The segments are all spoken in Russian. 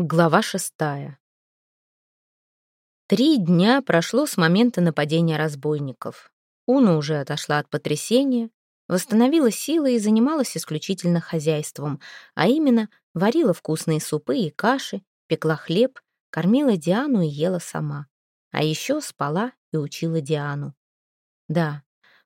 Глава шестая. Три дня прошло с момента нападения разбойников. Уна уже отошла от потрясения, восстановила силы и занималась исключительно хозяйством, а именно варила вкусные супы и каши, пекла хлеб, кормила Диану и ела сама. А еще спала и учила Диану. Да,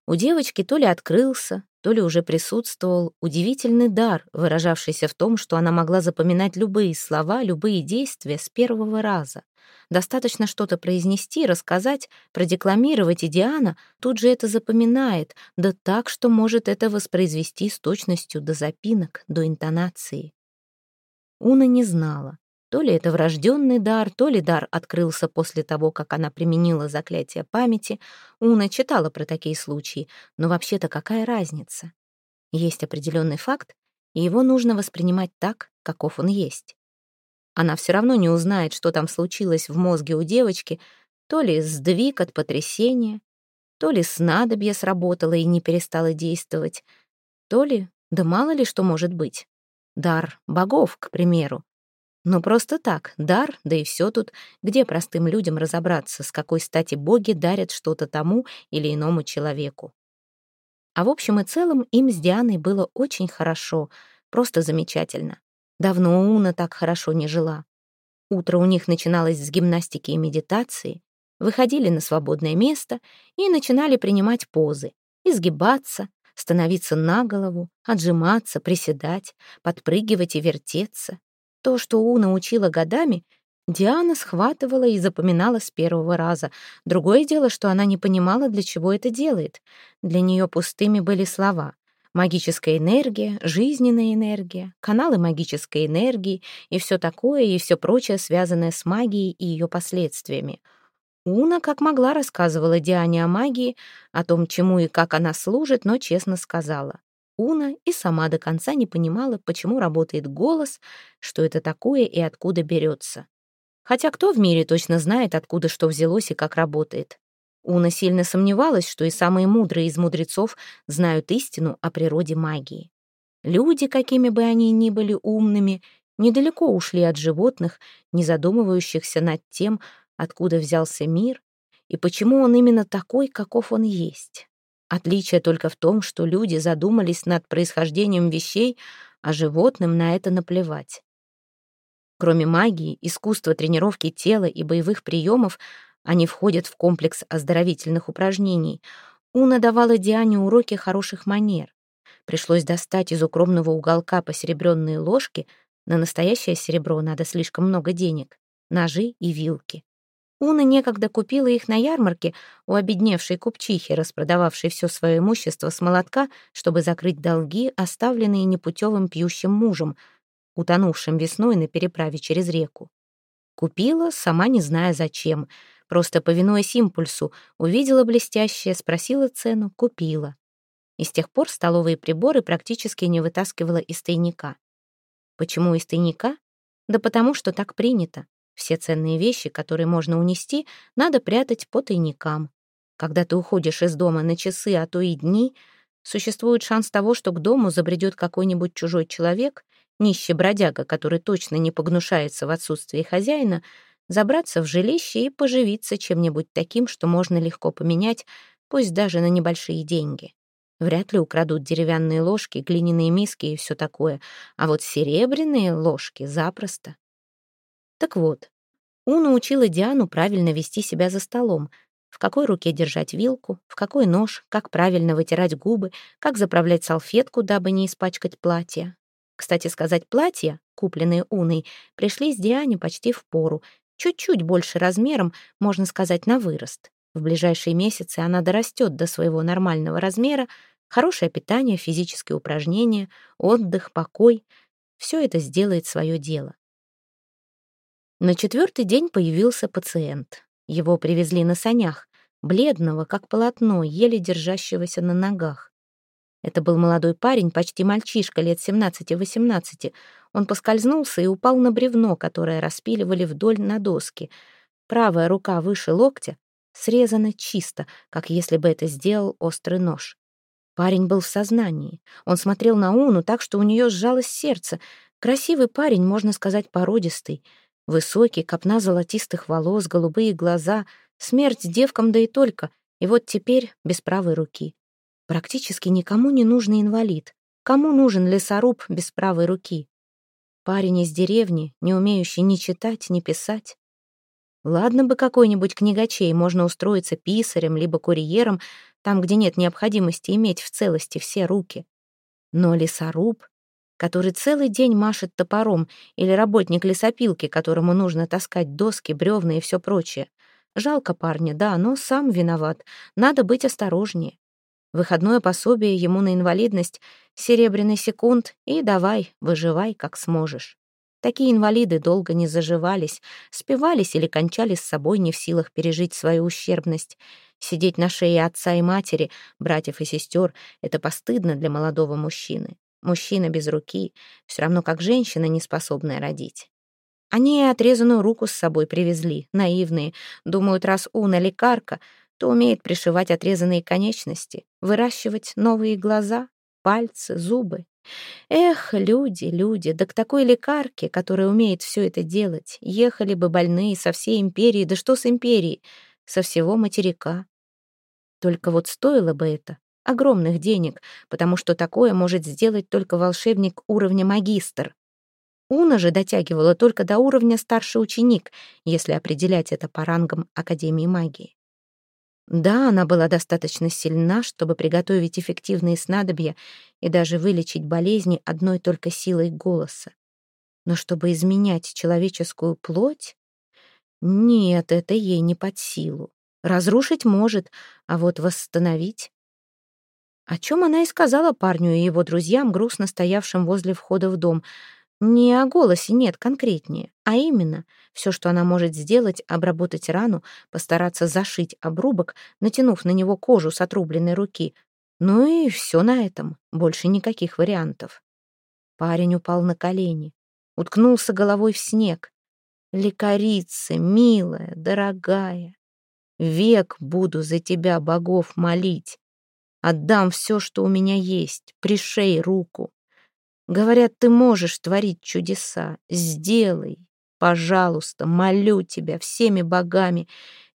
у девочки то ли открылся, то ли уже присутствовал удивительный дар, выражавшийся в том, что она могла запоминать любые слова, любые действия с первого раза. Достаточно что-то произнести, рассказать, продекламировать, и Диана тут же это запоминает, да так, что может это воспроизвести с точностью до запинок, до интонации. Уна не знала, то ли это врожденный дар, то ли дар открылся после того, как она применила заклятие памяти. Уна читала про такие случаи, но вообще-то какая разница? Есть определенный факт, и его нужно воспринимать так, каков он есть. Она все равно не узнает, что там случилось в мозге у девочки, то ли сдвиг от потрясения, то ли снадобье сработало и не перестало действовать, то ли, да мало ли что может быть. Дар богов, к примеру. Но просто так, дар, да и все тут, где простым людям разобраться, с какой стати боги дарят что-то тому или иному человеку. А в общем и целом им с Дианой было очень хорошо, просто замечательно. Давно Уна так хорошо не жила. Утро у них начиналось с гимнастики и медитации, выходили на свободное место и начинали принимать позы, изгибаться, становиться на голову, отжиматься, приседать, подпрыгивать и вертеться, то, что Уна учила годами, Диана схватывала и запоминала с первого раза. Другое дело, что она не понимала, для чего это делает. Для нее пустыми были слова. Магическая энергия, жизненная энергия, каналы магической энергии и все такое, и все прочее, связанное с магией и ее последствиями. Уна, как могла, рассказывала Диане о магии, о том, чему и как она служит, но честно сказала. Уна и сама до конца не понимала, почему работает голос, что это такое и откуда берется. Хотя кто в мире точно знает, откуда что взялось и как работает. Уна сильно сомневалась, что и самые мудрые из мудрецов знают истину о природе магии. Люди, какими бы они ни были умными, недалеко ушли от животных, не задумывающихся над тем, откуда взялся мир и почему он именно такой, каков он есть. Отличие только в том, что люди задумались над происхождением вещей, а животным на это наплевать. Кроме магии, искусства тренировки тела и боевых приемов, они входят в комплекс оздоровительных упражнений. Уна давала Диане уроки хороших манер. Пришлось достать из укромного уголка посеребренные ложки, на настоящее серебро надо слишком много денег, ножи и вилки. Уна некогда купила их на ярмарке у обедневшей купчихи, распродававшей все свое имущество с молотка, чтобы закрыть долги, оставленные непутевым пьющим мужем, утонувшим весной на переправе через реку. Купила, сама не зная зачем, просто повинуясь импульсу, увидела блестящее, спросила цену, купила. И с тех пор столовые приборы практически не вытаскивала из тайника. Почему из тайника? Да потому что так принято. Все ценные вещи, которые можно унести, надо прятать по тайникам. Когда ты уходишь из дома на часы, а то и дни, существует шанс того, что к дому забредет какой-нибудь чужой человек, нищий бродяга, который точно не погнушается в отсутствии хозяина, забраться в жилище и поживиться чем-нибудь таким, что можно легко поменять, пусть даже на небольшие деньги. Вряд ли украдут деревянные ложки, глиняные миски и все такое, а вот серебряные ложки запросто. Так вот, Уна учила Диану правильно вести себя за столом, в какой руке держать вилку, в какой нож, как правильно вытирать губы, как заправлять салфетку, дабы не испачкать платье. Кстати сказать, платья, купленные Уной, пришли с Диане почти в пору, чуть-чуть больше размером, можно сказать, на вырост. В ближайшие месяцы она дорастет до своего нормального размера, хорошее питание, физические упражнения, отдых, покой — все это сделает свое дело. На четвертый день появился пациент. Его привезли на санях, бледного, как полотно, еле держащегося на ногах. Это был молодой парень, почти мальчишка, лет 17-18. Он поскользнулся и упал на бревно, которое распиливали вдоль на доске. Правая рука выше локтя срезана чисто, как если бы это сделал острый нож. Парень был в сознании. Он смотрел на Уну так, что у нее сжалось сердце. Красивый парень, можно сказать, породистый. Высокий, копна золотистых волос, голубые глаза. Смерть девкам да и только. И вот теперь без правой руки. Практически никому не нужный инвалид. Кому нужен лесоруб без правой руки? Парень из деревни, не умеющий ни читать, ни писать. Ладно бы какой-нибудь книгачей, можно устроиться писарем либо курьером, там, где нет необходимости иметь в целости все руки. Но лесоруб, который целый день машет топором, или работник лесопилки, которому нужно таскать доски, бревна и все прочее. Жалко парня, да, но сам виноват. Надо быть осторожнее. Выходное пособие ему на инвалидность, серебряный секунд и давай, выживай, как сможешь. Такие инвалиды долго не заживались, спивались или кончали с собой, не в силах пережить свою ущербность. Сидеть на шее отца и матери, братьев и сестер — это постыдно для молодого мужчины. Мужчина без руки, все равно как женщина, не способная родить. Они отрезанную руку с собой привезли, наивные. Думают, раз Уна лекарка — кто умеет пришивать отрезанные конечности, выращивать новые глаза, пальцы, зубы. Эх, люди, люди, да к такой лекарке, которая умеет все это делать, ехали бы больные со всей империи, да что с империей, со всего материка. Только вот стоило бы это огромных денег, потому что такое может сделать только волшебник уровня магистр. Уна же дотягивала только до уровня старший ученик, если определять это по рангам Академии магии. Да, она была достаточно сильна, чтобы приготовить эффективные снадобья и даже вылечить болезни одной только силой голоса. Но чтобы изменять человеческую плоть? Нет, это ей не под силу. Разрушить может, а вот восстановить... О чем она и сказала парню и его друзьям, грустно стоявшим возле входа в дом — не о голосе, нет, конкретнее, а именно все, что она может сделать, обработать рану, постараться зашить обрубок, натянув на него кожу с отрубленной руки. Ну и все на этом, больше никаких вариантов. Парень упал на колени, уткнулся головой в снег. «Лекарица, милая, дорогая, век буду за тебя богов молить. Отдам все, что у меня есть, пришей руку. Говорят, ты можешь творить чудеса. Сделай, пожалуйста, молю тебя всеми богами.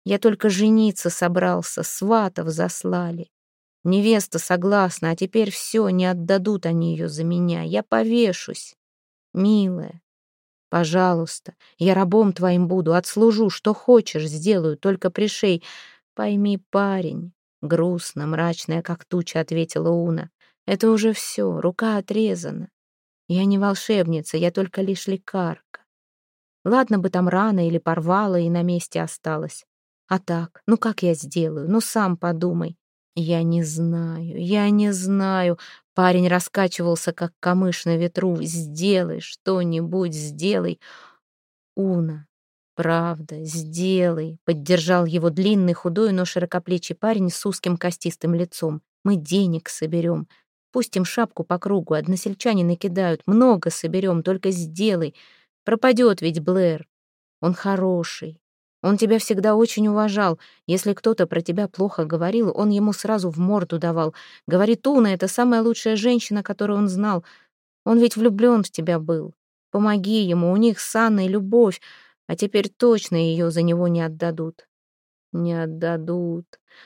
Я только жениться собрался, сватов заслали. Невеста согласна, а теперь все, не отдадут они ее за меня. Я повешусь. Милая, пожалуйста, я рабом твоим буду, отслужу, что хочешь, сделаю, только пришей. Пойми, парень, грустно, мрачная, как туча, ответила Уна. Это уже все, рука отрезана. Я не волшебница, я только лишь лекарка. Ладно бы там рано или порвала и на месте осталась. А так, ну как я сделаю? Ну сам подумай. Я не знаю, я не знаю. Парень раскачивался, как камыш на ветру. Сделай что-нибудь, сделай. Уна, правда, сделай. Поддержал его длинный, худой, но широкоплечий парень с узким костистым лицом. Мы денег соберем. Пустим шапку по кругу, односельчане накидают. Много соберем, только сделай. Пропадет ведь Блэр. Он хороший. Он тебя всегда очень уважал. Если кто-то про тебя плохо говорил, он ему сразу в морду давал. Говорит, Уна — это самая лучшая женщина, которую он знал. Он ведь влюблен в тебя был. Помоги ему, у них с Анной любовь, а теперь точно ее за него не отдадут. Не отдадут.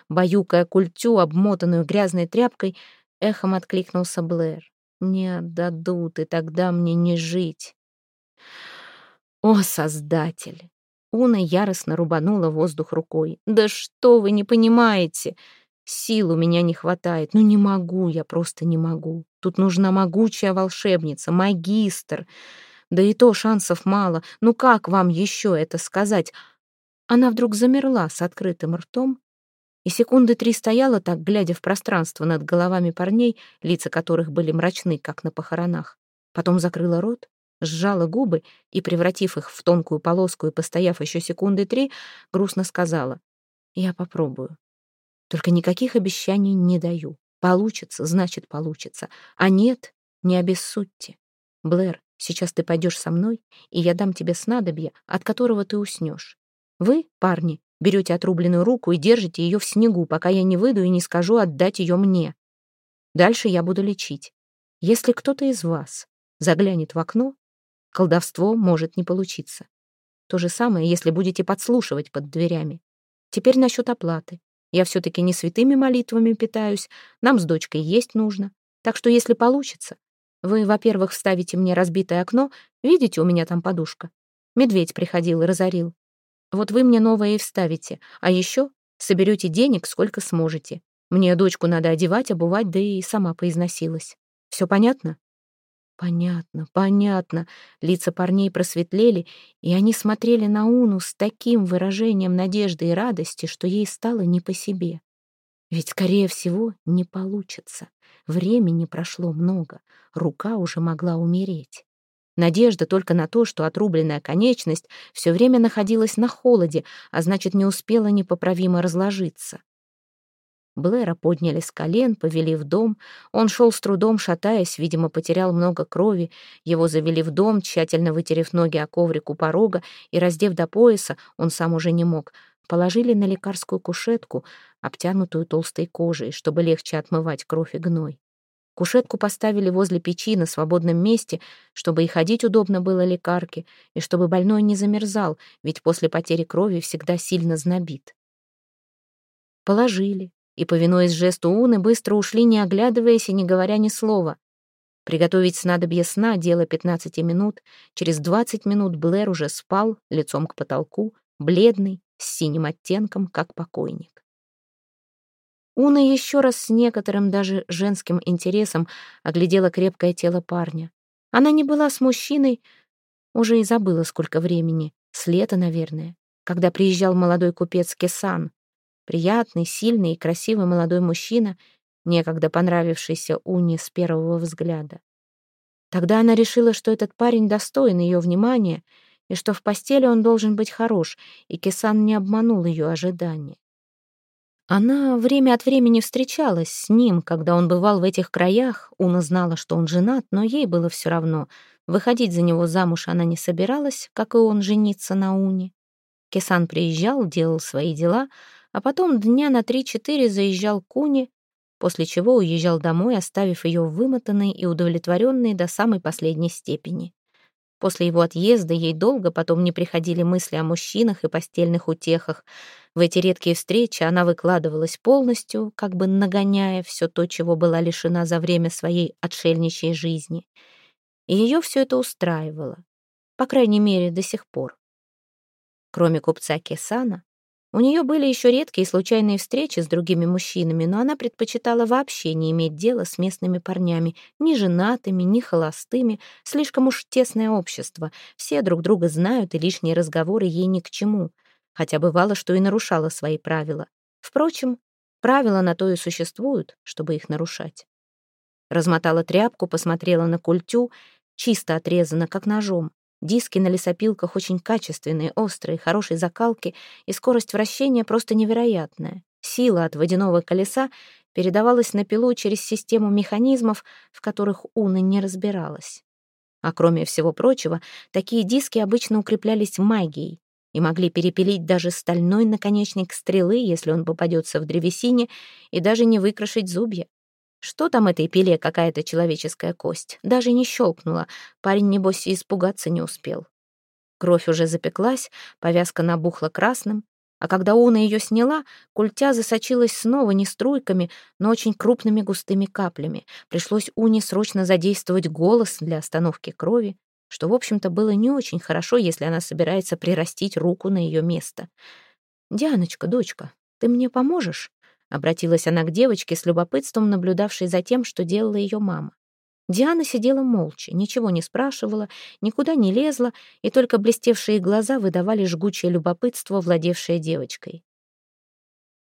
Баюкая культю, обмотанную грязной тряпкой, Эхом откликнулся Блэр. «Не отдадут, и тогда мне не жить». «О, Создатель!» Уна яростно рубанула воздух рукой. «Да что вы не понимаете? Сил у меня не хватает. Ну не могу, я просто не могу. Тут нужна могучая волшебница, магистр. Да и то шансов мало. Ну как вам еще это сказать?» Она вдруг замерла с открытым ртом, и секунды три стояла так, глядя в пространство над головами парней, лица которых были мрачны, как на похоронах. Потом закрыла рот, сжала губы и, превратив их в тонкую полоску и постояв еще секунды три, грустно сказала «Я попробую. Только никаких обещаний не даю. Получится, значит, получится. А нет, не обессудьте. Блэр, сейчас ты пойдешь со мной, и я дам тебе снадобье, от которого ты уснешь. Вы, парни, Берете отрубленную руку и держите ее в снегу, пока я не выйду и не скажу отдать ее мне. Дальше я буду лечить. Если кто-то из вас заглянет в окно, Колдовство может не получиться. То же самое, если будете подслушивать под дверями. Теперь насчет оплаты. Я все-таки не святыми молитвами питаюсь, нам с дочкой есть нужно. Так что если получится, вы, во-первых, вставите мне разбитое окно, видите, у меня там подушка. Медведь приходил и разорил. Вот вы мне новое и вставите, а еще соберете денег, сколько сможете. Мне дочку надо одевать, обувать, да и сама поизносилась. Все понятно? Понятно, понятно. Лица парней просветлели, и они смотрели на Уну с таким выражением надежды и радости, что ей стало не по себе. Ведь, скорее всего, не получится. Времени прошло много, рука уже могла умереть. Надежда только на то, что отрубленная конечность все время находилась на холоде, а значит, не успела непоправимо разложиться. Блэра подняли с колен, повели в дом. Он шел с трудом, шатаясь, видимо, потерял много крови. Его завели в дом, тщательно вытерев ноги о коврик у порога, и, раздев до пояса, он сам уже не мог. Положили на лекарскую кушетку, обтянутую толстой кожей, чтобы легче отмывать кровь и гной. Кушетку поставили возле печи на свободном месте, чтобы и ходить удобно было лекарке, и чтобы больной не замерзал, ведь после потери крови всегда сильно знобит. Положили, и, повинуясь жесту Уны, быстро ушли, не оглядываясь и не говоря ни слова. Приготовить снадобье сна — дело 15 минут. Через 20 минут Блэр уже спал, лицом к потолку, бледный, с синим оттенком, как покойник. Уна еще раз с некоторым даже женским интересом оглядела крепкое тело парня. Она не была с мужчиной, уже и забыла, сколько времени, с лета, наверное, когда приезжал молодой купец Кесан, Приятный, сильный и красивый молодой мужчина, некогда понравившийся Уне с первого взгляда. Тогда она решила, что этот парень достоин ее внимания и что в постели он должен быть хорош, и Кисан не обманул ее ожидания. Она время от времени встречалась с ним, когда он бывал в этих краях. Уна знала, что он женат, но ей было все равно. Выходить за него замуж она не собиралась, как и он жениться на Уне. Кесан приезжал, делал свои дела, а потом дня на три-четыре заезжал к Уне, после чего уезжал домой, оставив ее вымотанной и удовлетворенной до самой последней степени. После его отъезда ей долго потом не приходили мысли о мужчинах и постельных утехах. В эти редкие встречи она выкладывалась полностью, как бы нагоняя все то, чего была лишена за время своей отшельничьей жизни. И ее все это устраивало, по крайней мере, до сих пор. Кроме купца Кесана, у нее были еще редкие случайные встречи с другими мужчинами, но она предпочитала вообще не иметь дела с местными парнями, ни женатыми, ни холостыми, слишком уж тесное общество. Все друг друга знают, и лишние разговоры ей ни к чему. Хотя бывало, что и нарушала свои правила. Впрочем, правила на то и существуют, чтобы их нарушать. Размотала тряпку, посмотрела на культю, чисто отрезана, как ножом. Диски на лесопилках очень качественные, острые, хорошей закалки, и скорость вращения просто невероятная. Сила от водяного колеса передавалась на пилу через систему механизмов, в которых Уна не разбиралась. А кроме всего прочего, такие диски обычно укреплялись магией и могли перепилить даже стальной наконечник стрелы, если он попадется в древесине, и даже не выкрашить зубья. Что там этой пиле какая-то человеческая кость? Даже не щелкнула. Парень, небось, и испугаться не успел. Кровь уже запеклась, повязка набухла красным, а когда Уна ее сняла, культя засочилась снова не струйками, но очень крупными густыми каплями. Пришлось Уне срочно задействовать голос для остановки крови, что, в общем-то, было не очень хорошо, если она собирается прирастить руку на ее место. «Дианочка, дочка, ты мне поможешь?» Обратилась она к девочке с любопытством, наблюдавшей за тем, что делала ее мама. Диана сидела молча, ничего не спрашивала, никуда не лезла, и только блестевшие глаза выдавали жгучее любопытство, владевшее девочкой.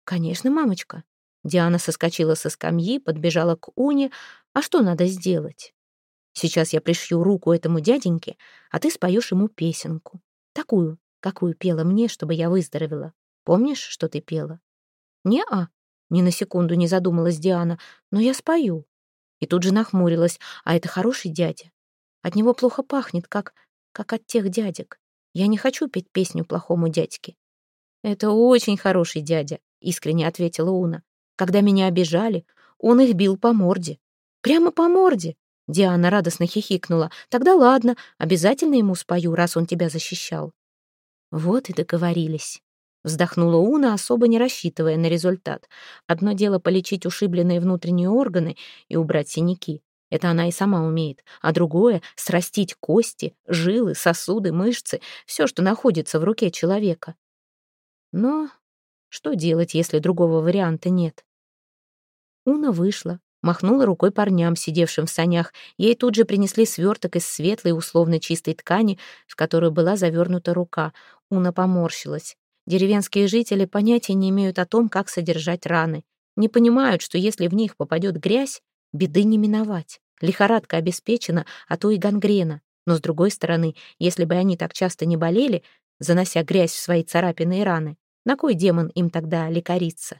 «Конечно, мамочка». Диана соскочила со скамьи, подбежала к Уне. «А что надо сделать?» «Сейчас я пришью руку этому дяденьке, а ты споешь ему песенку. Такую, какую пела мне, чтобы я выздоровела. Помнишь, что ты пела?» «Не-а», ни на секунду не задумалась Диана. «Но я спою». И тут же нахмурилась. «А это хороший дядя. От него плохо пахнет, как... как от тех дядек. Я не хочу петь песню плохому дядьке». «Это очень хороший дядя», — искренне ответила Уна. «Когда меня обижали, он их бил по морде. Прямо по морде. Диана радостно хихикнула. «Тогда ладно, обязательно ему спою, раз он тебя защищал». Вот и договорились. Вздохнула Уна, особо не рассчитывая на результат. Одно дело полечить ушибленные внутренние органы и убрать синяки. Это она и сама умеет. А другое — срастить кости, жилы, сосуды, мышцы, все, что находится в руке человека. Но что делать, если другого варианта нет? Уна вышла, махнула рукой парням, сидевшим в санях. Ей тут же принесли сверток из светлой, условно чистой ткани, в которую была завернута рука. Уна поморщилась. Деревенские жители понятия не имеют о том, как содержать раны. Не понимают, что если в них попадет грязь, беды не миновать. Лихорадка обеспечена, а то и гангрена. Но, с другой стороны, если бы они так часто не болели, занося грязь в свои царапины и раны, на кой демон им тогда лекариться?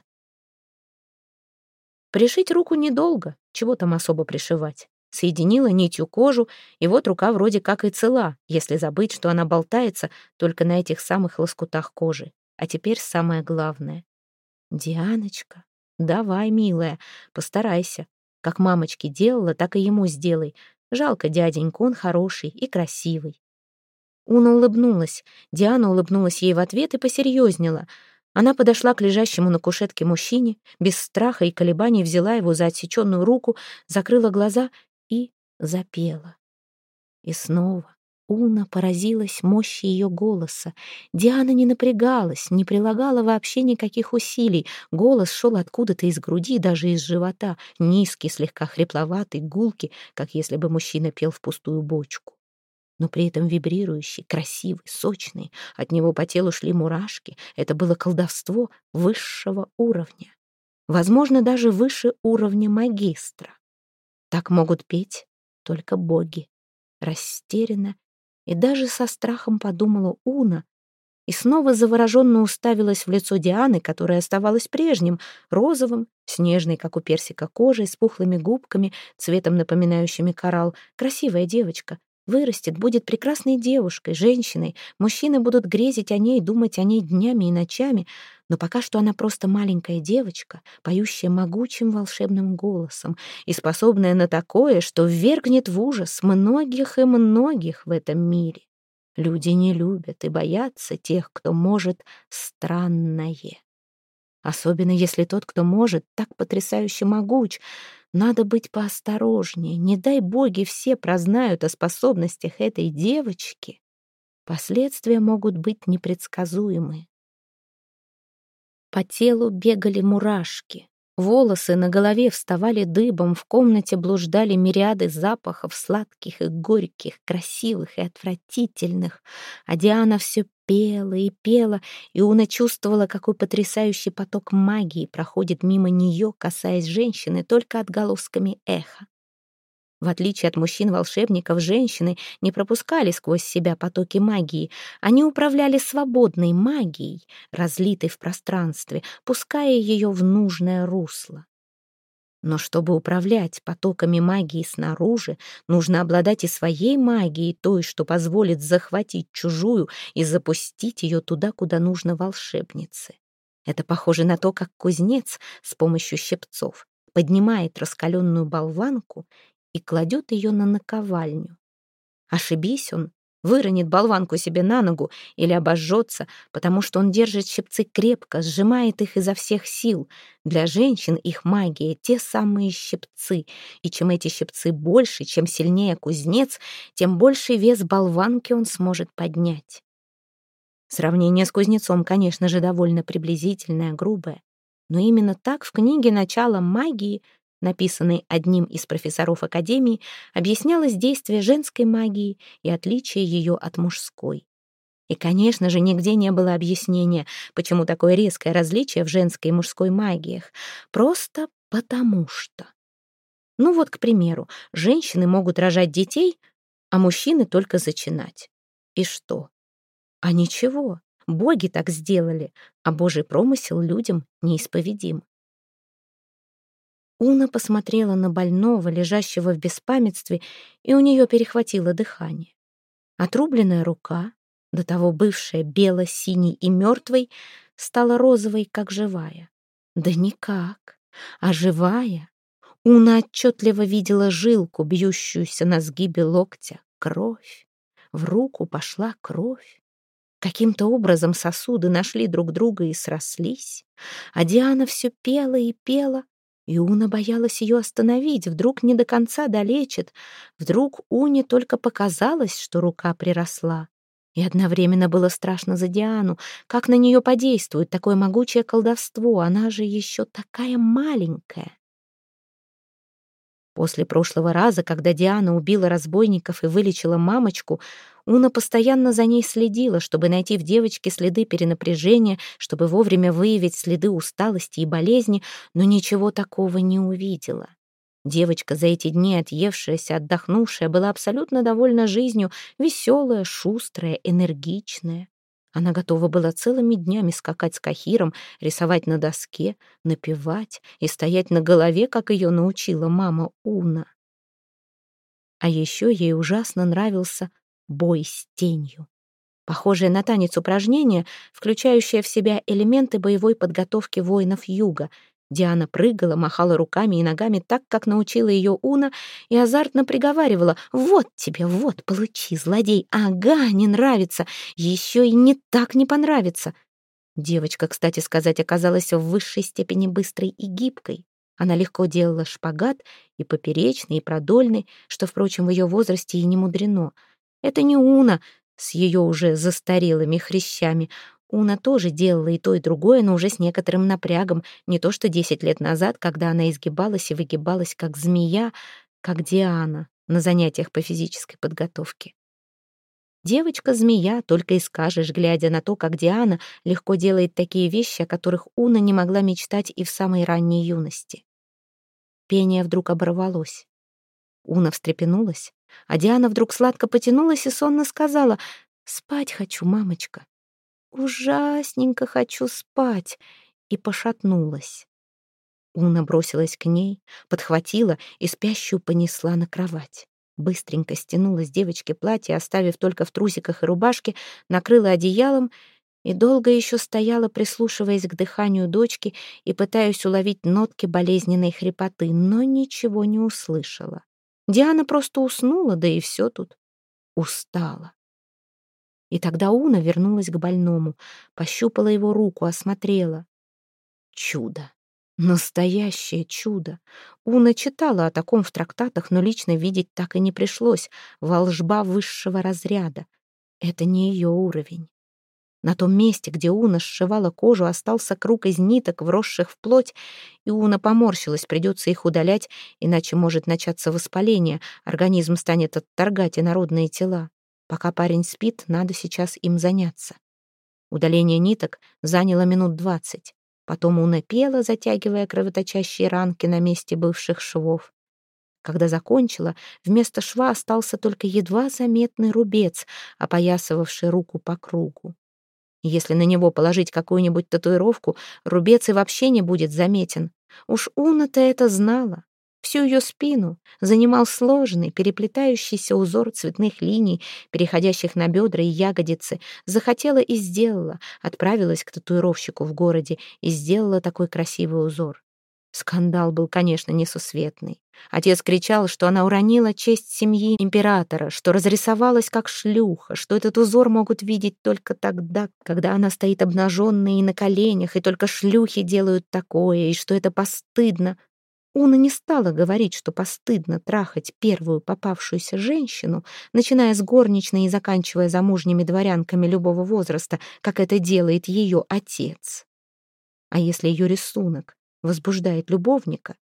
Пришить руку недолго, чего там особо пришивать. Соединила нитью кожу, и вот рука вроде как и цела, если забыть, что она болтается только на этих самых лоскутах кожи. А теперь самое главное. «Дианочка, давай, милая, постарайся. Как мамочке делала, так и ему сделай. Жалко дяденьку, он хороший и красивый». Уна улыбнулась. Диана улыбнулась ей в ответ и посерьезнела — она подошла к лежащему на кушетке мужчине, без страха и колебаний взяла его за отсеченную руку, закрыла глаза и запела. И снова Уна поразилась мощи ее голоса. Диана не напрягалась, не прилагала вообще никаких усилий. Голос шел откуда-то из груди, даже из живота, низкий, слегка хрипловатый, гулкий, как если бы мужчина пел в пустую бочку но при этом вибрирующий, красивый, сочный. От него по телу шли мурашки. Это было колдовство высшего уровня. Возможно, даже выше уровня магистра. Так могут петь только боги. Растерянно и даже со страхом подумала Уна, и снова завороженно уставилась в лицо Дианы, которая оставалась прежним, розовым, снежной, как у персика кожей, с пухлыми губками, цветом напоминающими коралл. Красивая девочка, Вырастет, будет прекрасной девушкой, женщиной. Мужчины будут грезить о ней, думать о ней днями и ночами. Но пока что она просто маленькая девочка, поющая могучим волшебным голосом и способная на такое, что ввергнет в ужас многих и многих в этом мире. Люди не любят и боятся тех, кто может странное. Особенно если тот, кто может, так потрясающе могуч — надо быть поосторожнее. Не дай боги все прознают о способностях этой девочки. Последствия могут быть непредсказуемы. По телу бегали мурашки. Волосы на голове вставали дыбом, в комнате блуждали мириады запахов, сладких и горьких, красивых и отвратительных. А Диана все пела и пела, и Уна чувствовала, какой потрясающий поток магии проходит мимо нее, касаясь женщины только отголосками эха. В отличие от мужчин-волшебников, женщины не пропускали сквозь себя потоки магии. Они управляли свободной магией, разлитой в пространстве, пуская ее в нужное русло. Но чтобы управлять потоками магии снаружи, нужно обладать и своей магией, той, что позволит захватить чужую и запустить ее туда, куда нужно волшебнице. Это похоже на то, как кузнец с помощью щипцов поднимает раскаленную болванку и кладет ее на наковальню. Ошибись он, выронит болванку себе на ногу или обожжется, потому что он держит щипцы крепко, сжимает их изо всех сил. Для женщин их магия — те самые щипцы, и чем эти щипцы больше, чем сильнее кузнец, тем больше вес болванки он сможет поднять. Сравнение с кузнецом, конечно же, довольно приблизительное, грубое, но именно так в книге «Начало магии» написанной одним из профессоров Академии, объяснялось действие женской магии и отличие ее от мужской. И, конечно же, нигде не было объяснения, почему такое резкое различие в женской и мужской магиях. Просто потому что. Ну вот, к примеру, женщины могут рожать детей, а мужчины только зачинать. И что? А ничего, боги так сделали, а божий промысел людям неисповедим. Уна посмотрела на больного, лежащего в беспамятстве, и у нее перехватило дыхание. Отрубленная рука, до того бывшая бело-синей и мертвой, стала розовой, как живая. Да никак, а живая. Уна отчетливо видела жилку, бьющуюся на сгибе локтя. Кровь. В руку пошла кровь. Каким-то образом сосуды нашли друг друга и срослись. А Диана все пела и пела, и Уна боялась ее остановить, вдруг не до конца долечит, вдруг Уне только показалось, что рука приросла. И одновременно было страшно за Диану, как на нее подействует такое могучее колдовство, она же еще такая маленькая. После прошлого раза, когда Диана убила разбойников и вылечила мамочку, Уна постоянно за ней следила, чтобы найти в девочке следы перенапряжения, чтобы вовремя выявить следы усталости и болезни, но ничего такого не увидела. Девочка, за эти дни отъевшаяся, отдохнувшая, была абсолютно довольна жизнью, веселая, шустрая, энергичная. Она готова была целыми днями скакать с Кахиром, рисовать на доске, напевать и стоять на голове, как ее научила мама Уна. А еще ей ужасно нравился бой с тенью. Похожее на танец упражнение, включающее в себя элементы боевой подготовки воинов юга, Диана прыгала, махала руками и ногами так, как научила ее Уна, и азартно приговаривала «Вот тебе, вот, получи, злодей! Ага, не нравится! Еще и не так не понравится!» Девочка, кстати сказать, оказалась в высшей степени быстрой и гибкой. Она легко делала шпагат и поперечный, и продольный, что, впрочем, в ее возрасте и не мудрено. Это не Уна с ее уже застарелыми хрящами. Уна тоже делала и то, и другое, но уже с некоторым напрягом, не то что десять лет назад, когда она изгибалась и выгибалась, как змея, как Диана на занятиях по физической подготовке. Девочка-змея, только и скажешь, глядя на то, как Диана легко делает такие вещи, о которых Уна не могла мечтать и в самой ранней юности. Пение вдруг оборвалось. Уна встрепенулась, а Диана вдруг сладко потянулась и сонно сказала «Спать хочу, мамочка» ужасненько хочу спать!» и пошатнулась. Уна бросилась к ней, подхватила и спящую понесла на кровать. Быстренько стянула с девочки платье, оставив только в трусиках и рубашке, накрыла одеялом и долго еще стояла, прислушиваясь к дыханию дочки и пытаясь уловить нотки болезненной хрипоты, но ничего не услышала. Диана просто уснула, да и все тут. Устала. И тогда Уна вернулась к больному, пощупала его руку, осмотрела. Чудо. Настоящее чудо. Уна читала о таком в трактатах, но лично видеть так и не пришлось. Волжба высшего разряда. Это не ее уровень. На том месте, где Уна сшивала кожу, остался круг из ниток, вросших в плоть, и Уна поморщилась, придется их удалять, иначе может начаться воспаление, организм станет отторгать инородные тела. Пока парень спит, надо сейчас им заняться. Удаление ниток заняло минут двадцать. Потом Уна пела, затягивая кровоточащие ранки на месте бывших швов. Когда закончила, вместо шва остался только едва заметный рубец, опоясывавший руку по кругу. Если на него положить какую-нибудь татуировку, рубец и вообще не будет заметен. Уж Уна-то это знала. Всю ее спину занимал сложный, переплетающийся узор цветных линий, переходящих на бедра и ягодицы. Захотела и сделала, отправилась к татуировщику в городе и сделала такой красивый узор. Скандал был, конечно, несусветный. Отец кричал, что она уронила честь семьи императора, что разрисовалась как шлюха, что этот узор могут видеть только тогда, когда она стоит обнаженная и на коленях, и только шлюхи делают такое, и что это постыдно. Уна не стала говорить, что постыдно трахать первую попавшуюся женщину, начиная с горничной и заканчивая замужними дворянками любого возраста, как это делает ее отец. А если ее рисунок возбуждает любовника,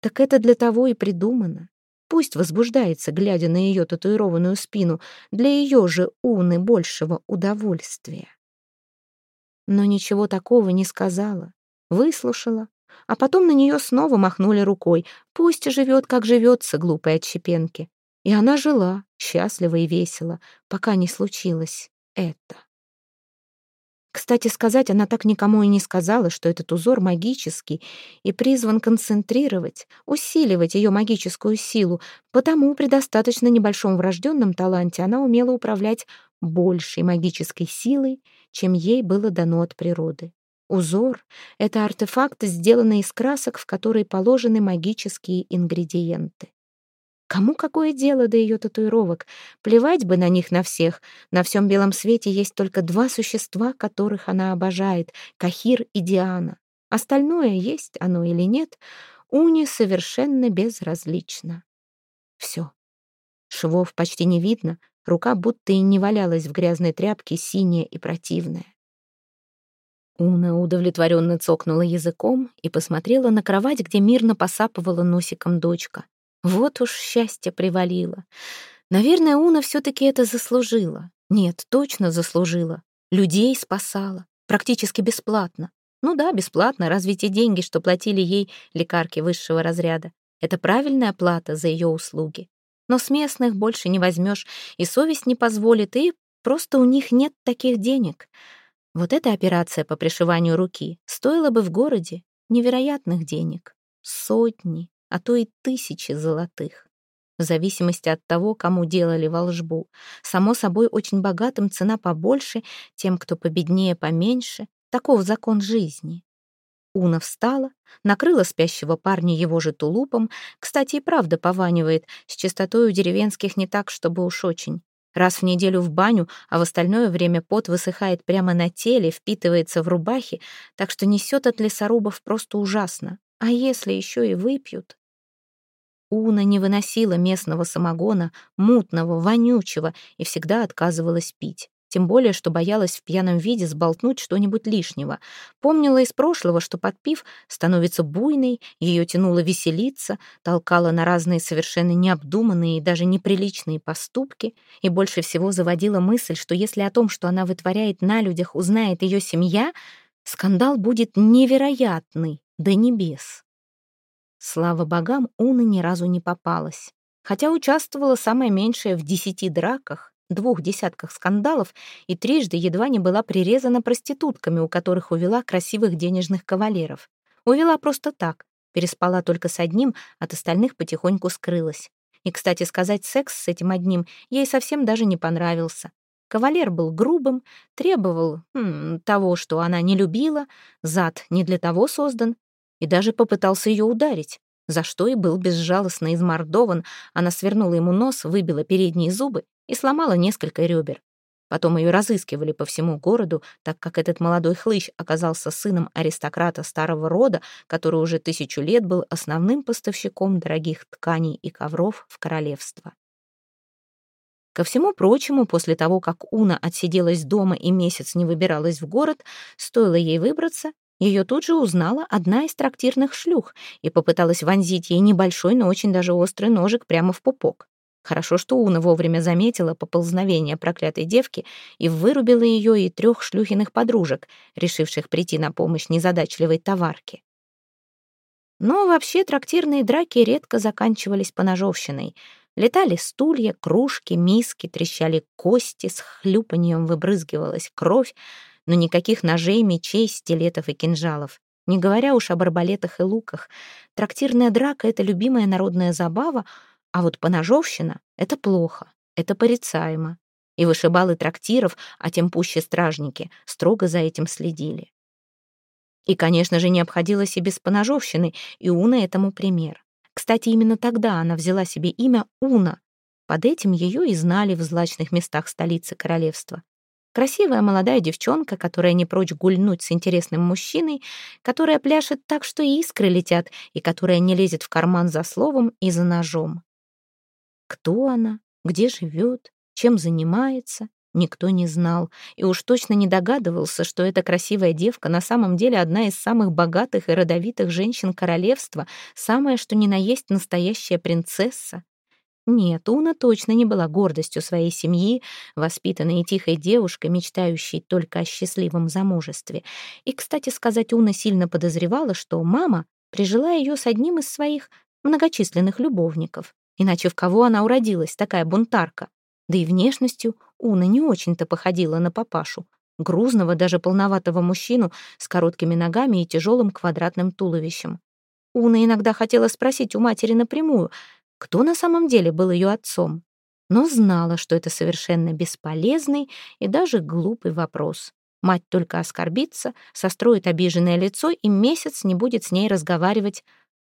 так это для того и придумано. Пусть возбуждается, глядя на ее татуированную спину, для ее же Уны большего удовольствия. Но ничего такого не сказала, выслушала, а потом на нее снова махнули рукой. Пусть живет, как живется, глупой отщепенки. И она жила, счастливо и весело, пока не случилось это. Кстати сказать, она так никому и не сказала, что этот узор магический и призван концентрировать, усиливать ее магическую силу, потому при достаточно небольшом врожденном таланте она умела управлять большей магической силой, чем ей было дано от природы. Узор — это артефакт, сделанный из красок, в которые положены магические ингредиенты. Кому какое дело до ее татуировок? Плевать бы на них на всех. На всем белом свете есть только два существа, которых она обожает — Кахир и Диана. Остальное, есть оно или нет, Уни совершенно безразлично. Все. Швов почти не видно, рука будто и не валялась в грязной тряпке, синяя и противная. Уна удовлетворенно цокнула языком и посмотрела на кровать, где мирно посапывала носиком дочка. Вот уж счастье привалило. Наверное, Уна все-таки это заслужила. Нет, точно заслужила. Людей спасала. Практически бесплатно. Ну да, бесплатно, разве те деньги, что платили ей лекарки высшего разряда? Это правильная плата за ее услуги. Но с местных больше не возьмешь, и совесть не позволит, и просто у них нет таких денег. Вот эта операция по пришиванию руки стоила бы в городе невероятных денег. Сотни, а то и тысячи золотых. В зависимости от того, кому делали волжбу. Само собой, очень богатым цена побольше, тем, кто победнее поменьше. Таков закон жизни. Уна встала, накрыла спящего парня его же тулупом. Кстати, и правда пованивает, с чистотой у деревенских не так, чтобы уж очень. Раз в неделю в баню, а в остальное время пот высыхает прямо на теле, впитывается в рубахе, так что несет от лесорубов просто ужасно. А если еще и выпьют? Уна не выносила местного самогона, мутного, вонючего, и всегда отказывалась пить. Тем более, что боялась в пьяном виде сболтнуть что-нибудь лишнего. Помнила из прошлого, что подпив становится буйной, ее тянуло веселиться, толкала на разные совершенно необдуманные и даже неприличные поступки, и больше всего заводила мысль, что если о том, что она вытворяет на людях, узнает ее семья, скандал будет невероятный до небес. Слава богам, Уна ни разу не попалась. Хотя участвовала самое меньшее в десяти драках, двух десятках скандалов и трижды едва не была прирезана проститутками, у которых увела красивых денежных кавалеров. Увела просто так, переспала только с одним, от остальных потихоньку скрылась. И, кстати сказать, секс с этим одним ей совсем даже не понравился. Кавалер был грубым, требовал м, того, что она не любила, зад не для того создан, и даже попытался ее ударить за что и был безжалостно измордован, она свернула ему нос, выбила передние зубы и сломала несколько ребер. Потом ее разыскивали по всему городу, так как этот молодой хлыщ оказался сыном аристократа старого рода, который уже тысячу лет был основным поставщиком дорогих тканей и ковров в королевство. Ко всему прочему, после того, как Уна отсиделась дома и месяц не выбиралась в город, стоило ей выбраться, ее тут же узнала одна из трактирных шлюх и попыталась вонзить ей небольшой, но очень даже острый ножик прямо в пупок. Хорошо, что Уна вовремя заметила поползновение проклятой девки и вырубила ее и трех шлюхиных подружек, решивших прийти на помощь незадачливой товарке. Но вообще трактирные драки редко заканчивались поножовщиной. Летали стулья, кружки, миски, трещали кости, с хлюпаньем выбрызгивалась кровь, но никаких ножей, мечей, стилетов и кинжалов. Не говоря уж об арбалетах и луках. Трактирная драка — это любимая народная забава, а вот поножовщина — это плохо, это порицаемо. И вышибалы трактиров, а тем пуще стражники, строго за этим следили. И, конечно же, не обходилось и без поножовщины, и Уна этому пример. Кстати, именно тогда она взяла себе имя Уна. Под этим ее и знали в злачных местах столицы королевства. Красивая молодая девчонка, которая не прочь гульнуть с интересным мужчиной, которая пляшет так, что искры летят, и которая не лезет в карман за словом и за ножом. Кто она, где живет, чем занимается, никто не знал, и уж точно не догадывался, что эта красивая девка на самом деле одна из самых богатых и родовитых женщин королевства, самая что ни на есть настоящая принцесса. Нет, Уна точно не была гордостью своей семьи, воспитанной и тихой девушкой, мечтающей только о счастливом замужестве. И, кстати сказать, Уна сильно подозревала, что мама прижила ее с одним из своих многочисленных любовников. Иначе в кого она уродилась, такая бунтарка? Да и внешностью Уна не очень-то походила на папашу. Грузного, даже полноватого мужчину с короткими ногами и тяжелым квадратным туловищем. Уна иногда хотела спросить у матери напрямую — кто на самом деле был ее отцом, но знала, что это совершенно бесполезный и даже глупый вопрос. Мать только оскорбится, состроит обиженное лицо и месяц не будет с ней разговаривать,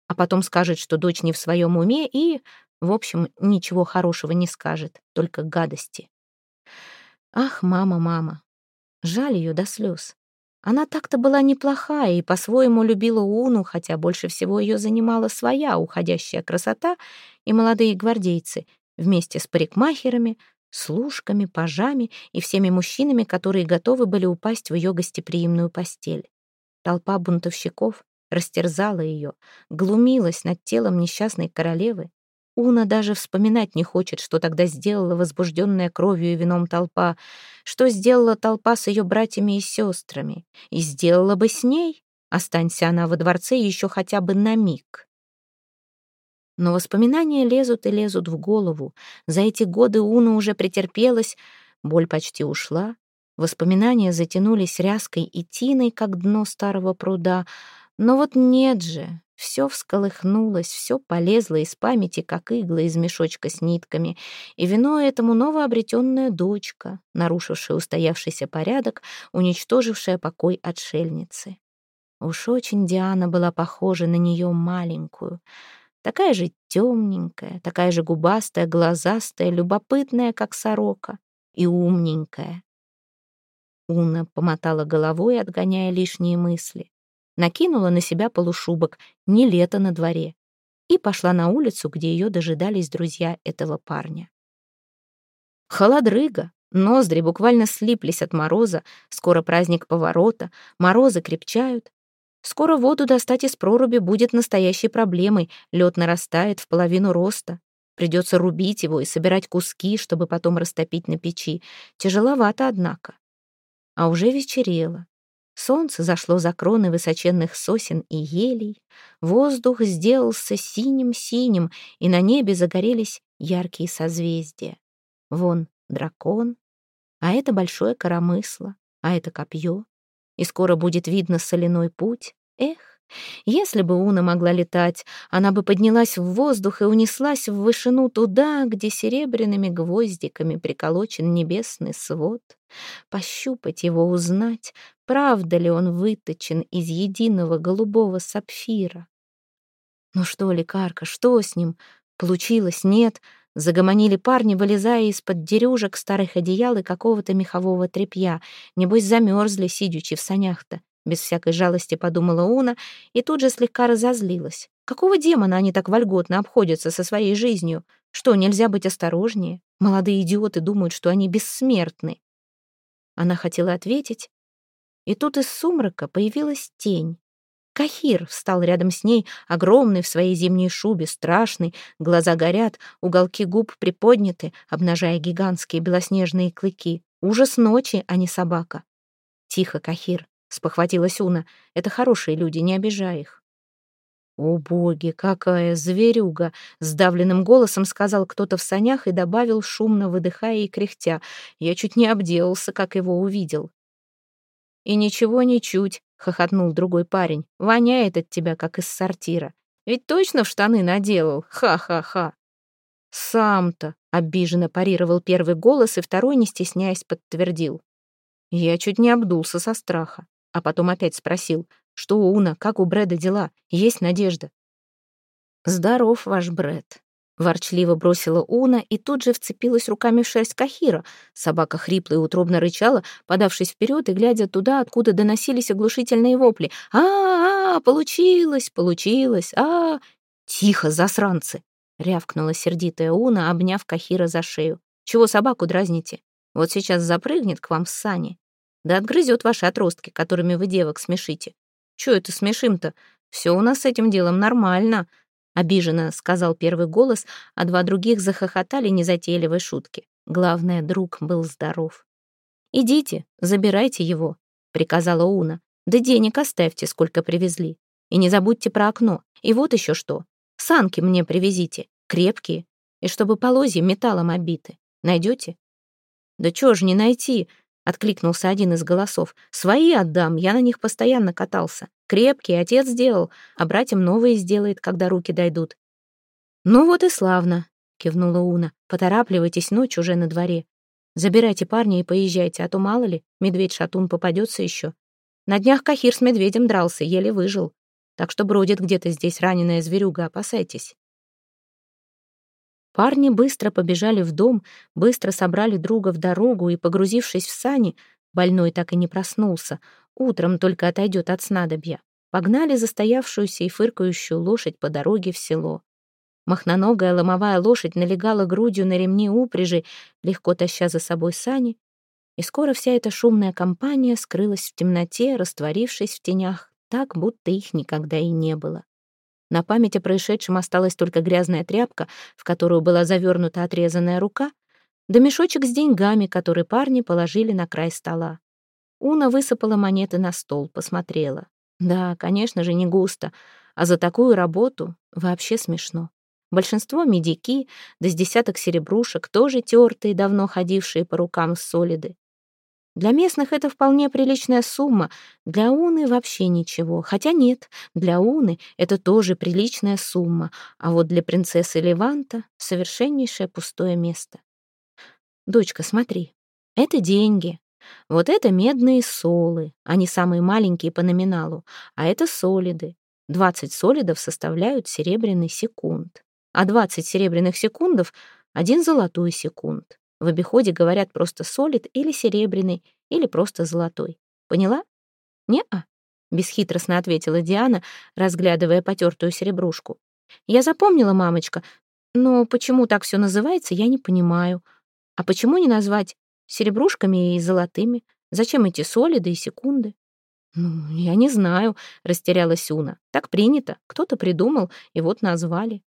а потом скажет, что дочь не в своем уме и, в общем, ничего хорошего не скажет, только гадости. Ах, мама, мама, жаль ее до слез. Она так-то была неплохая и по-своему любила Уну, хотя больше всего ее занимала своя уходящая красота и молодые гвардейцы вместе с парикмахерами, служками, пажами и всеми мужчинами, которые готовы были упасть в ее гостеприимную постель. Толпа бунтовщиков растерзала ее, глумилась над телом несчастной королевы. Уна даже вспоминать не хочет, что тогда сделала возбужденная кровью и вином толпа, что сделала толпа с ее братьями и сестрами, и сделала бы с ней, останься она во дворце еще хотя бы на миг. Но воспоминания лезут и лезут в голову. За эти годы Уна уже претерпелась, боль почти ушла. Воспоминания затянулись ряской и тиной, как дно старого пруда. Но вот нет же, все всколыхнулось, все полезло из памяти, как игла из мешочка с нитками, и вино этому новообретенная дочка, нарушившая устоявшийся порядок, уничтожившая покой отшельницы. Уж очень Диана была похожа на нее маленькую — Такая же темненькая, такая же губастая, глазастая, любопытная, как сорока, и умненькая. Уна помотала головой, отгоняя лишние мысли. Накинула на себя полушубок, не лето на дворе, и пошла на улицу, где ее дожидались друзья этого парня. Холодрыга, ноздри буквально слиплись от мороза, скоро праздник поворота, морозы крепчают, Скоро воду достать из проруби будет настоящей проблемой. Лед нарастает в половину роста. Придется рубить его и собирать куски, чтобы потом растопить на печи. Тяжеловато, однако. А уже вечерело. Солнце зашло за кроны высоченных сосен и елей. Воздух сделался синим-синим, и на небе загорелись яркие созвездия. Вон дракон, а это большое коромысло, а это копье и скоро будет видно соляной путь. Эх, если бы Уна могла летать, она бы поднялась в воздух и унеслась в вышину туда, где серебряными гвоздиками приколочен небесный свод. Пощупать его, узнать, правда ли он выточен из единого голубого сапфира. Ну что, лекарка, что с ним? Получилось, нет? Загомонили парни, вылезая из-под дерюжек, старых одеял и какого-то мехового тряпья. Небось, замерзли, сидячи в санях-то. Без всякой жалости подумала Уна и тут же слегка разозлилась. Какого демона они так вольготно обходятся со своей жизнью? Что, нельзя быть осторожнее? Молодые идиоты думают, что они бессмертны. Она хотела ответить, и тут из сумрака появилась тень. Кахир встал рядом с ней, огромный в своей зимней шубе, страшный, глаза горят, уголки губ приподняты, обнажая гигантские белоснежные клыки. Ужас ночи, а не собака. «Тихо, Кахир», — спохватилась Уна, — «это хорошие люди, не обижай их». «О боги, какая зверюга!» — сдавленным голосом сказал кто-то в санях и добавил, шумно выдыхая и кряхтя. Я чуть не обделался, как его увидел. «И ничего ничуть», — хохотнул другой парень. «Воняет от тебя, как из сортира. Ведь точно в штаны наделал? Ха-ха-ха!» «Сам-то!» — обиженно парировал первый голос, и второй, не стесняясь, подтвердил. Я чуть не обдулся со страха, а потом опять спросил, что у Уна, как у Брэда дела, есть надежда? «Здоров ваш Брэд», Ворчливо бросила Уна и тут же вцепилась руками в шерсть Кахира. Собака хрипло и утробно рычала, подавшись вперед и глядя туда, откуда доносились оглушительные вопли. а а, -а Получилось! Получилось! а, -а «Тихо, засранцы!» — рявкнула сердитая Уна, обняв Кахира за шею. «Чего собаку дразните? Вот сейчас запрыгнет к вам с сани. Да отгрызет ваши отростки, которыми вы девок смешите. Чего это смешим-то? Все у нас с этим делом нормально!» Обиженно сказал первый голос, а два других захохотали незатейливой шутки. Главное, друг был здоров. «Идите, забирайте его», — приказала Уна. «Да денег оставьте, сколько привезли. И не забудьте про окно. И вот еще что. Санки мне привезите, крепкие, и чтобы полозья металлом обиты. Найдете?» «Да чё ж не найти?» — откликнулся один из голосов. «Свои отдам, я на них постоянно катался. Крепкий, отец сделал, а братьям новые сделает, когда руки дойдут». «Ну вот и славно», — кивнула Уна. «Поторапливайтесь, ночь уже на дворе. Забирайте парня и поезжайте, а то мало ли, медведь-шатун попадется еще. На днях Кахир с медведем дрался, еле выжил. Так что бродит где-то здесь раненая зверюга, опасайтесь. Парни быстро побежали в дом, быстро собрали друга в дорогу и, погрузившись в сани, больной так и не проснулся, утром только отойдет от снадобья, погнали застоявшуюся и фыркающую лошадь по дороге в село. Махноногая ломовая лошадь налегала грудью на ремни упряжи, легко таща за собой сани, и скоро вся эта шумная компания скрылась в темноте, растворившись в тенях, так, будто их никогда и не было. На память о происшедшем осталась только грязная тряпка, в которую была завернута отрезанная рука, да мешочек с деньгами, который парни положили на край стола. Уна высыпала монеты на стол, посмотрела. Да, конечно же, не густо, а за такую работу вообще смешно. Большинство медики, да с десяток серебрушек, тоже тертые, давно ходившие по рукам солиды. Для местных это вполне приличная сумма, для Уны вообще ничего. Хотя нет, для Уны это тоже приличная сумма, а вот для принцессы Леванта совершеннейшее пустое место. Дочка, смотри, это деньги. Вот это медные солы, они самые маленькие по номиналу, а это солиды. 20 солидов составляют серебряный секунд а 20 серебряных секундов — один золотой секунд. В обиходе говорят просто солид или серебряный, или просто золотой. Поняла? Не-а, бесхитростно ответила Диана, разглядывая потертую серебрушку. Я запомнила, мамочка, но почему так все называется, я не понимаю. А почему не назвать серебрушками и золотыми? Зачем эти солиды и секунды? «Ну, я не знаю», — растерялась Уна. «Так принято. Кто-то придумал, и вот назвали».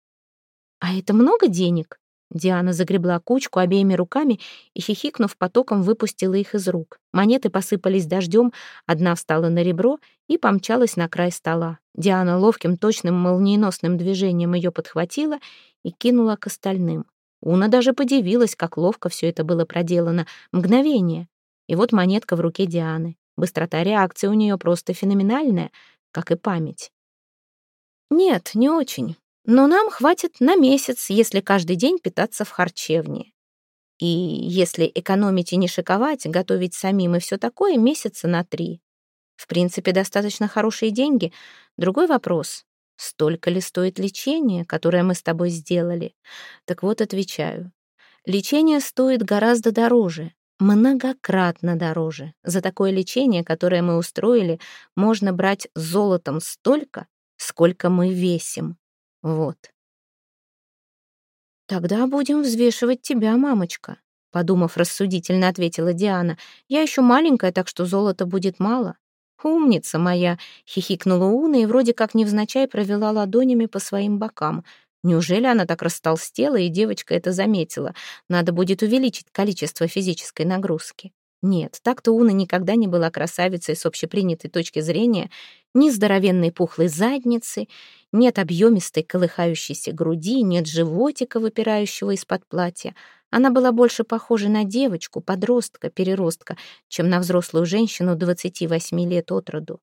«А это много денег?» Диана загребла кучку обеими руками и, хихикнув потоком, выпустила их из рук. Монеты посыпались дождем, одна встала на ребро и помчалась на край стола. Диана ловким, точным, молниеносным движением ее подхватила и кинула к остальным. Уна даже подивилась, как ловко все это было проделано. Мгновение. И вот монетка в руке Дианы. Быстрота реакции у нее просто феноменальная, как и память. «Нет, не очень. Но нам хватит на месяц, если каждый день питаться в харчевне. И если экономить и не шиковать, готовить самим и все такое, месяца на три. В принципе, достаточно хорошие деньги. Другой вопрос. Столько ли стоит лечение, которое мы с тобой сделали? Так вот, отвечаю. Лечение стоит гораздо дороже, многократно дороже. За такое лечение, которое мы устроили, можно брать золотом столько, сколько мы весим. Вот. «Тогда будем взвешивать тебя, мамочка», — подумав рассудительно, ответила Диана. «Я еще маленькая, так что золота будет мало». «Умница моя!» — хихикнула Уна и вроде как невзначай провела ладонями по своим бокам. Неужели она так растолстела, и девочка это заметила? Надо будет увеличить количество физической нагрузки. Нет, так-то Уна никогда не была красавицей с общепринятой точки зрения, ни здоровенной пухлой задницы, нет объемистой колыхающейся груди, нет животика, выпирающего из-под платья. Она была больше похожа на девочку, подростка, переростка, чем на взрослую женщину 28 лет от роду.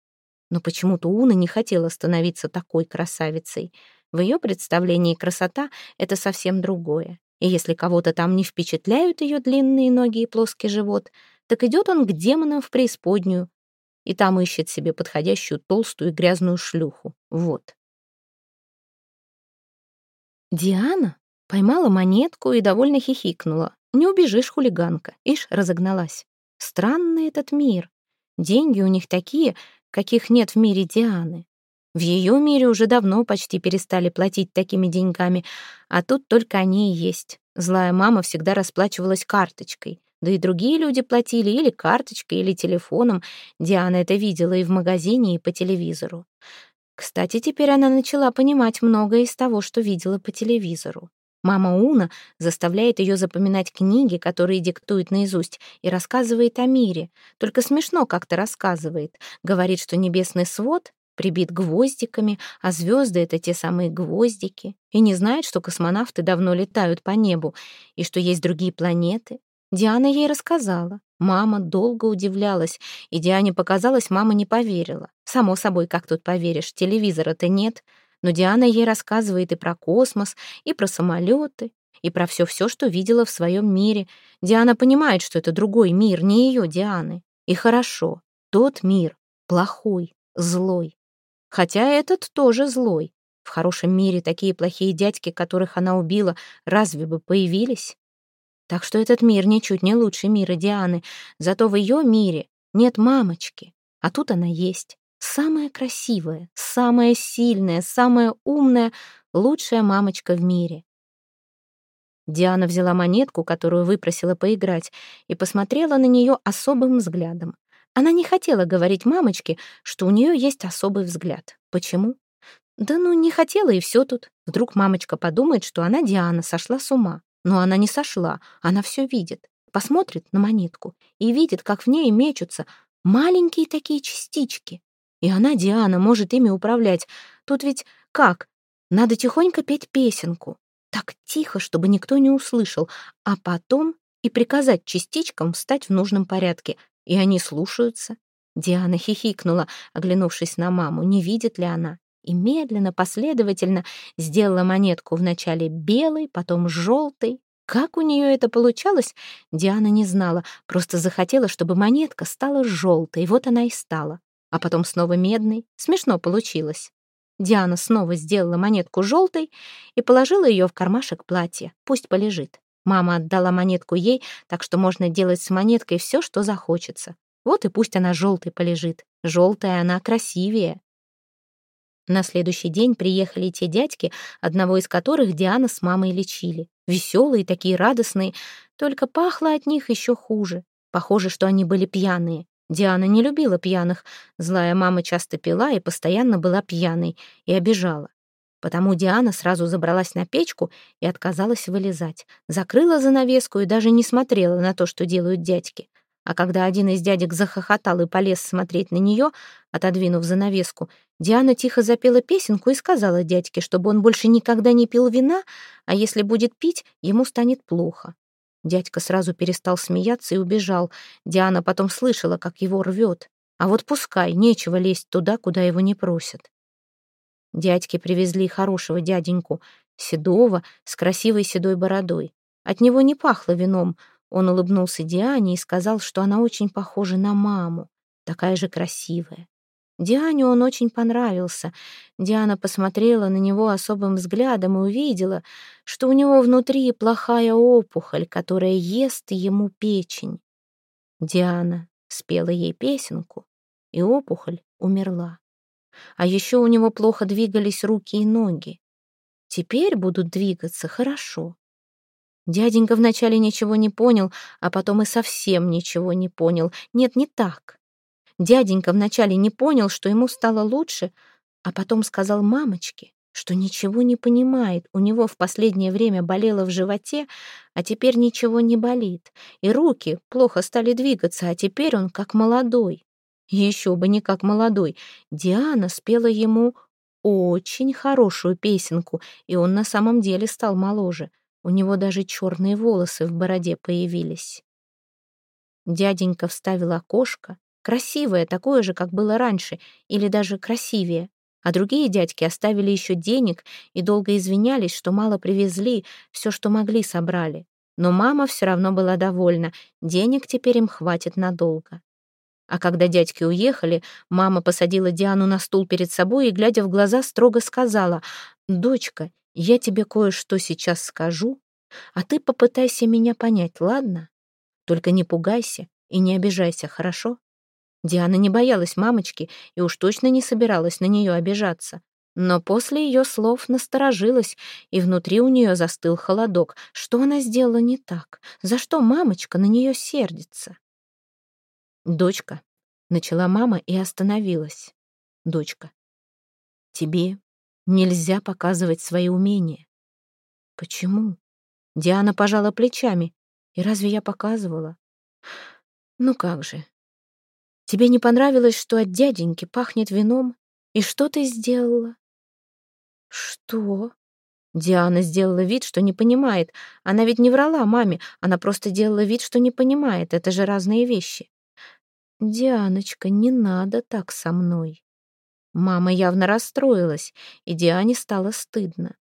Но почему-то Уна не хотела становиться такой красавицей. В ее представлении красота — это совсем другое. И если кого-то там не впечатляют ее длинные ноги и плоский живот, так идет он к демонам в преисподнюю, и там ищет себе подходящую толстую и грязную шлюху. Вот. Диана поймала монетку и довольно хихикнула. Не убежишь, хулиганка. Ишь, разогналась. Странный этот мир. Деньги у них такие, каких нет в мире Дианы. В ее мире уже давно почти перестали платить такими деньгами, а тут только они и есть. Злая мама всегда расплачивалась карточкой. Да и другие люди платили или карточкой, или телефоном. Диана это видела и в магазине, и по телевизору. Кстати, теперь она начала понимать многое из того, что видела по телевизору. Мама Уна заставляет ее запоминать книги, которые диктует наизусть, и рассказывает о мире. Только смешно как-то рассказывает. Говорит, что небесный свод прибит гвоздиками, а звезды — это те самые гвоздики. И не знает, что космонавты давно летают по небу, и что есть другие планеты, Диана ей рассказала. Мама долго удивлялась, и Диане показалось, мама не поверила. Само собой, как тут поверишь, телевизора-то нет. Но Диана ей рассказывает и про космос, и про самолеты, и про все-все, что видела в своем мире. Диана понимает, что это другой мир, не ее Дианы. И хорошо, тот мир плохой, злой. Хотя этот тоже злой. В хорошем мире такие плохие дядьки, которых она убила, разве бы появились? Так что этот мир ничуть не лучше мира Дианы. Зато в ее мире нет мамочки. А тут она есть. Самая красивая, самая сильная, самая умная, лучшая мамочка в мире. Диана взяла монетку, которую выпросила поиграть, и посмотрела на нее особым взглядом. Она не хотела говорить мамочке, что у нее есть особый взгляд. Почему? Да ну, не хотела, и все тут. Вдруг мамочка подумает, что она, Диана, сошла с ума. Но она не сошла, она все видит. Посмотрит на монетку и видит, как в ней мечутся маленькие такие частички. И она, Диана, может ими управлять. Тут ведь как? Надо тихонько петь песенку. Так тихо, чтобы никто не услышал. А потом и приказать частичкам встать в нужном порядке. И они слушаются. Диана хихикнула, оглянувшись на маму. Не видит ли она? И медленно, последовательно сделала монетку вначале белой, потом желтой. Как у нее это получалось, Диана не знала, просто захотела, чтобы монетка стала желтой, вот она и стала. А потом снова медной. Смешно получилось. Диана снова сделала монетку желтой и положила ее в кармашек платья. Пусть полежит. Мама отдала монетку ей, так что можно делать с монеткой все, что захочется. Вот и пусть она желтой полежит. Желтая она красивее. На следующий день приехали те дядьки, одного из которых Диана с мамой лечили. Веселые, такие радостные, только пахло от них еще хуже. Похоже, что они были пьяные. Диана не любила пьяных. Злая мама часто пила и постоянно была пьяной, и обижала. Потому Диана сразу забралась на печку и отказалась вылезать. Закрыла занавеску и даже не смотрела на то, что делают дядьки. А когда один из дядек захохотал и полез смотреть на нее, отодвинув занавеску, Диана тихо запела песенку и сказала дядьке, чтобы он больше никогда не пил вина, а если будет пить, ему станет плохо. Дядька сразу перестал смеяться и убежал. Диана потом слышала, как его рвет. А вот пускай, нечего лезть туда, куда его не просят. Дядьки привезли хорошего дяденьку, седого, с красивой седой бородой. От него не пахло вином. Он улыбнулся Диане и сказал, что она очень похожа на маму, такая же красивая. Диане он очень понравился. Диана посмотрела на него особым взглядом и увидела, что у него внутри плохая опухоль, которая ест ему печень. Диана спела ей песенку, и опухоль умерла. А еще у него плохо двигались руки и ноги. Теперь будут двигаться хорошо. Дяденька вначале ничего не понял, а потом и совсем ничего не понял. Нет, не так. Дяденька вначале не понял, что ему стало лучше, а потом сказал мамочке, что ничего не понимает, у него в последнее время болело в животе, а теперь ничего не болит, и руки плохо стали двигаться, а теперь он как молодой. Еще бы не как молодой. Диана спела ему очень хорошую песенку, и он на самом деле стал моложе. У него даже черные волосы в бороде появились. Дяденька вставил окошко, красивое, такое же, как было раньше, или даже красивее. А другие дядьки оставили еще денег и долго извинялись, что мало привезли, все, что могли, собрали. Но мама все равно была довольна, денег теперь им хватит надолго. А когда дядьки уехали, мама посадила Диану на стул перед собой и, глядя в глаза, строго сказала, «Дочка, я тебе кое-что сейчас скажу, а ты попытайся меня понять, ладно? Только не пугайся и не обижайся, хорошо?» Диана не боялась мамочки и уж точно не собиралась на нее обижаться. Но после ее слов насторожилась, и внутри у нее застыл холодок. Что она сделала не так? За что мамочка на нее сердится? «Дочка», — начала мама и остановилась. «Дочка, тебе нельзя показывать свои умения». «Почему?» Диана пожала плечами. «И разве я показывала?» «Ну как же. Тебе не понравилось, что от дяденьки пахнет вином? И что ты сделала?» «Что?» Диана сделала вид, что не понимает. Она ведь не врала маме, она просто делала вид, что не понимает. Это же разные вещи. «Дианочка, не надо так со мной». Мама явно расстроилась, и Диане стало стыдно.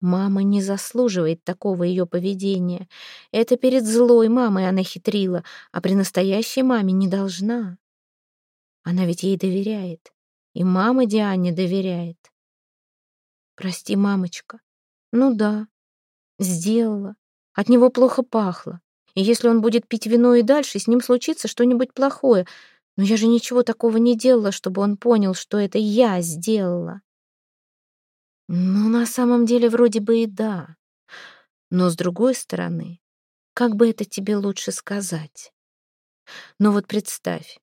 Мама не заслуживает такого ее поведения. Это перед злой мамой она хитрила, а при настоящей маме не должна. Она ведь ей доверяет. И мама Диане доверяет. Прости, мамочка. Ну да, сделала. От него плохо пахло. И если он будет пить вино и дальше, с ним случится что-нибудь плохое. Но я же ничего такого не делала, чтобы он понял, что это я сделала. Ну, на самом деле, вроде бы и да. Но с другой стороны, как бы это тебе лучше сказать? Ну вот представь,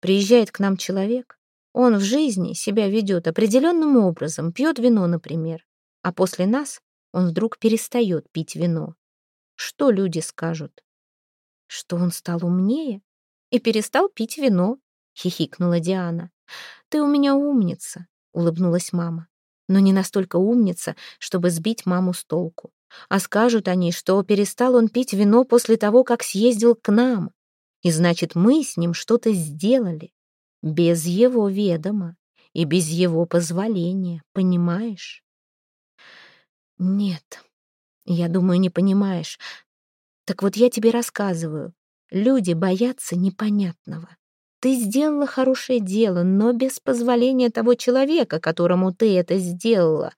приезжает к нам человек, он в жизни себя ведет определенным образом, пьет вино, например, а после нас он вдруг перестает пить вино. Что люди скажут? Что он стал умнее и перестал пить вино, хихикнула Диана. Ты у меня умница, улыбнулась мама но не настолько умница, чтобы сбить маму с толку. А скажут они, что перестал он пить вино после того, как съездил к нам. И значит, мы с ним что-то сделали. Без его ведома и без его позволения, понимаешь? Нет, я думаю, не понимаешь. Так вот я тебе рассказываю. Люди боятся непонятного. Ты сделала хорошее дело, но без позволения того человека, которому ты это сделала.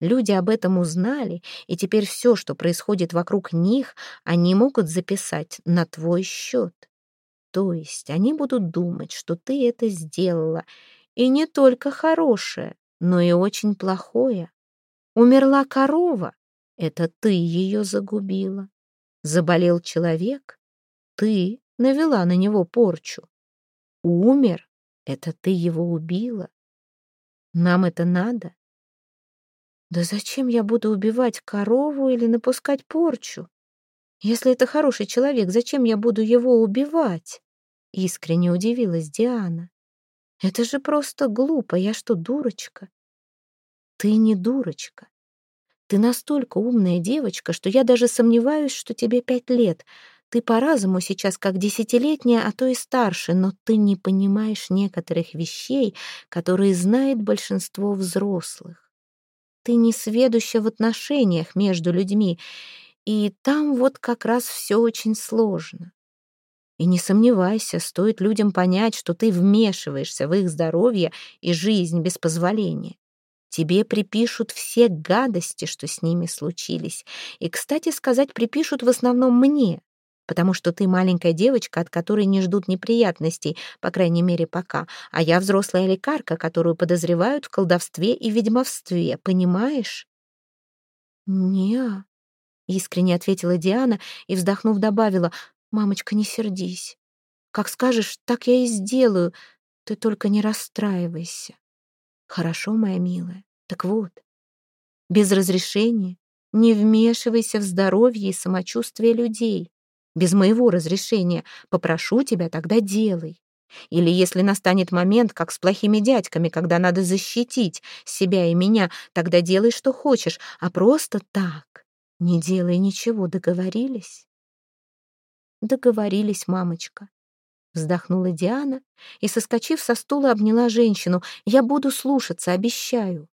Люди об этом узнали, и теперь все, что происходит вокруг них, они могут записать на твой счет. То есть они будут думать, что ты это сделала, и не только хорошее, но и очень плохое. Умерла корова — это ты ее загубила. Заболел человек — ты навела на него порчу умер, это ты его убила. Нам это надо? Да зачем я буду убивать корову или напускать порчу? Если это хороший человек, зачем я буду его убивать? Искренне удивилась Диана. Это же просто глупо, я что, дурочка? Ты не дурочка. Ты настолько умная девочка, что я даже сомневаюсь, что тебе пять лет. Ты по разуму сейчас как десятилетняя, а то и старше, но ты не понимаешь некоторых вещей, которые знает большинство взрослых. Ты не сведуща в отношениях между людьми, и там вот как раз все очень сложно. И не сомневайся, стоит людям понять, что ты вмешиваешься в их здоровье и жизнь без позволения. Тебе припишут все гадости, что с ними случились. И, кстати сказать, припишут в основном мне потому что ты маленькая девочка, от которой не ждут неприятностей, по крайней мере, пока, а я взрослая лекарка, которую подозревают в колдовстве и ведьмовстве, понимаешь?» «Не-а», искренне ответила Диана и, вздохнув, добавила, «Мамочка, не сердись. Как скажешь, так я и сделаю. Ты только не расстраивайся». «Хорошо, моя милая. Так вот, без разрешения не вмешивайся в здоровье и самочувствие людей без моего разрешения. Попрошу тебя, тогда делай. Или если настанет момент, как с плохими дядьками, когда надо защитить себя и меня, тогда делай, что хочешь, а просто так. Не делай ничего, договорились? Договорились, мамочка. Вздохнула Диана и, соскочив со стула, обняла женщину. «Я буду слушаться, обещаю».